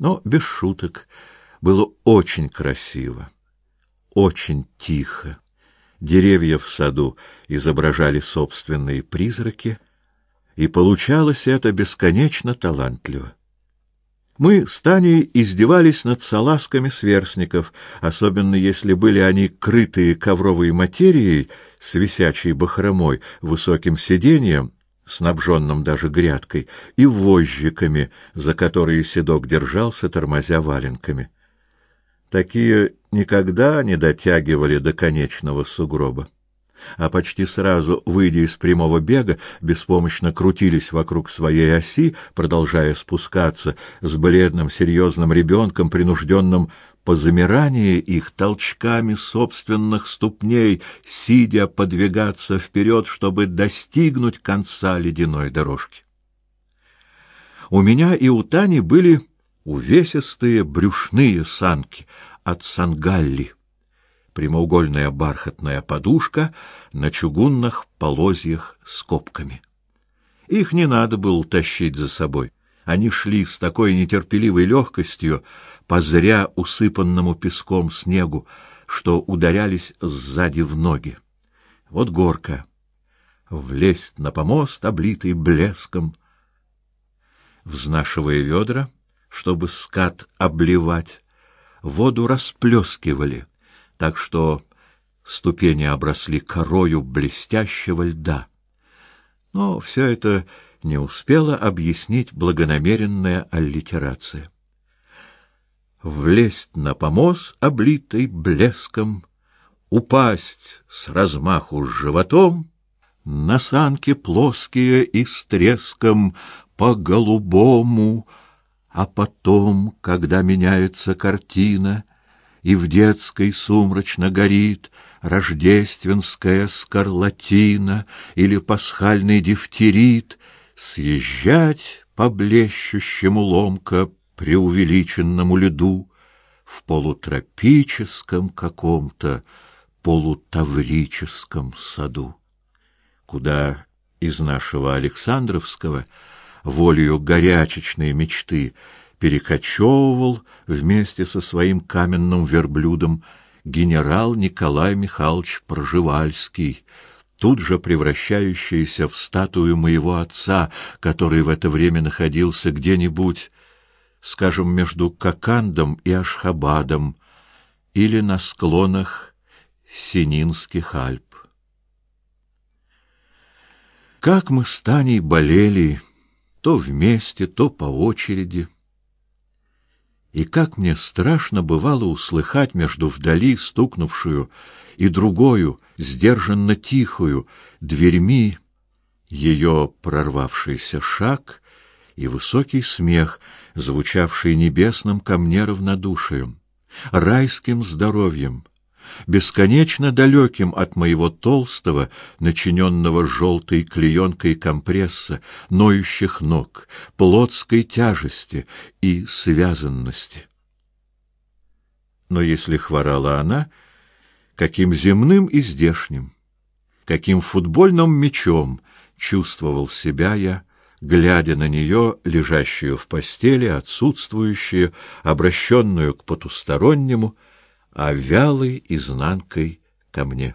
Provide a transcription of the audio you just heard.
Но без шуток было очень красиво, очень тихо. Деревья в саду изображали собственные призраки, и получалось это бесконечно талантливо. Мы с Таней издевались над салазками сверстников, особенно если были они крытые ковровой материей с висячей бахромой, высоким сиденьем, снабженным даже грядкой, и вожжиками, за которые седок держался, тормозя валенками. Такие никогда не дотягивали до конечного сугроба а почти сразу, выйдя из прямого бега, беспомощно крутились вокруг своей оси, продолжая спускаться с бледным серьезным ребенком, принужденным по замирании их толчками собственных ступней, сидя подвигаться вперед, чтобы достигнуть конца ледяной дорожки. У меня и у Тани были увесистые брюшные санки от Сангалли прямоугольная бархатная подушка на чугунных полозьях с копками. Их не надо было тащить за собой. Они шли с такой нетерпеливой легкостью по зря усыпанному песком снегу, что ударялись сзади в ноги. Вот горка. Влезть на помост, облитый блеском. Взнашивая ведра, чтобы скат обливать, воду расплескивали так что ступени обросли корою блестящего льда. Но все это не успела объяснить благонамеренная аллитерация. Влезть на помост, облитый блеском, упасть с размаху с животом, на санки плоские и с треском по голубому, а потом, когда меняется картина, и в детской сумрачно горит рождественская скарлатина или пасхальный дифтерит, съезжать по блещущему ломко преувеличенному льду в полутропическом каком-то полутаврическом саду, куда из нашего Александровского волею горячечной мечты перекочевывал вместе со своим каменным верблюдом генерал Николай Михайлович Проживальский, тут же превращающийся в статую моего отца, который в это время находился где-нибудь, скажем, между Кокандом и Ашхабадом или на склонах Сининских Альп. Как мы с Таней болели, то вместе, то по очереди. И как мне страшно бывало услыхать между вдали стукнувшую и другую, сдержанно тихую, дверьми ее прорвавшийся шаг и высокий смех, звучавший небесным ко мне равнодушием, райским здоровьем, бесконечно далеким от моего толстого, начиненного желтой клеенкой компресса, ноющих ног, плотской тяжести и связанности. Но если хворала она, каким земным и здешним, каким футбольным мячом чувствовал себя я, глядя на нее, лежащую в постели, отсутствующую, обращенную к потустороннему, а вялой изнанкой ко мне.